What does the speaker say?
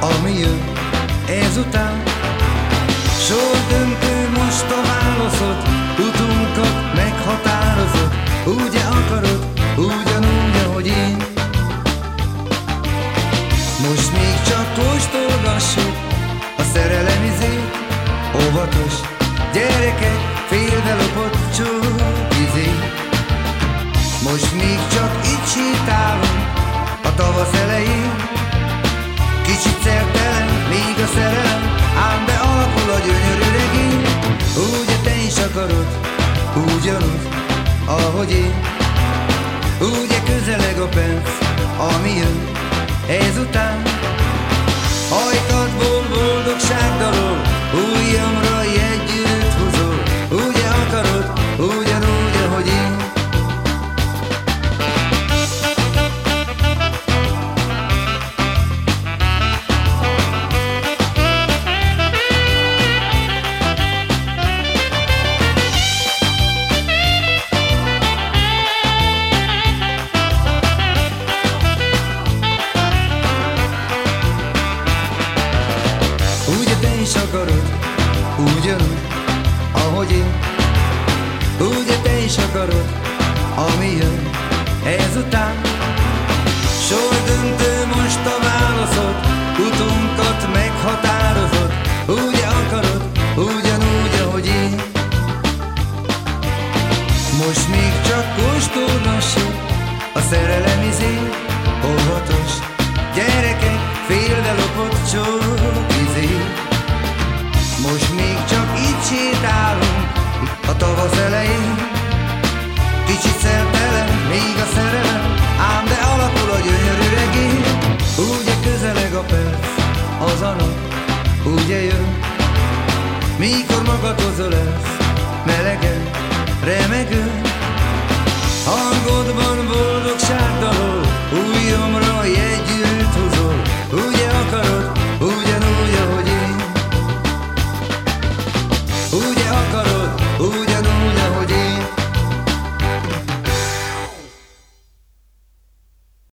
ami jön ezután. döntő most a válaszod, utunkat meghatározod, úgy akarod, ugyanúgy, ahogy én. Most még csak kóstolgassuk a szerelem izét, óvatos gyerekek, félve lopott csók izét. Most még csak itt sétálunk a tavasz elején Kicsit szertelen, még a szerelem Ám de alakul a gyönyörű regény. Úgy te is akarod, ugyanúgy, ahogy én. Úgy közeleg a perc, ami jön ezután. Hajtadból boldogság dalol ugyanúgy, ahogy én. Úgy te is akarod, ami jön ezután. döntő most a válaszod, utunkat meghatározod, úgy akarod, ugyanúgy, ahogy én. Most még csak kóstolgassuk a szerelem izé, óvatos gyerekek, félve lopott csók a tavasz elején Kicsit szertelen, még a szerelem Ám de alakul a gyönyörű regény. Ugye közeleg a perc, az a nap Ugye jön, mikor magadhoz ölelsz Melegen, remegő. Hangodban boldogság dalol Újjomra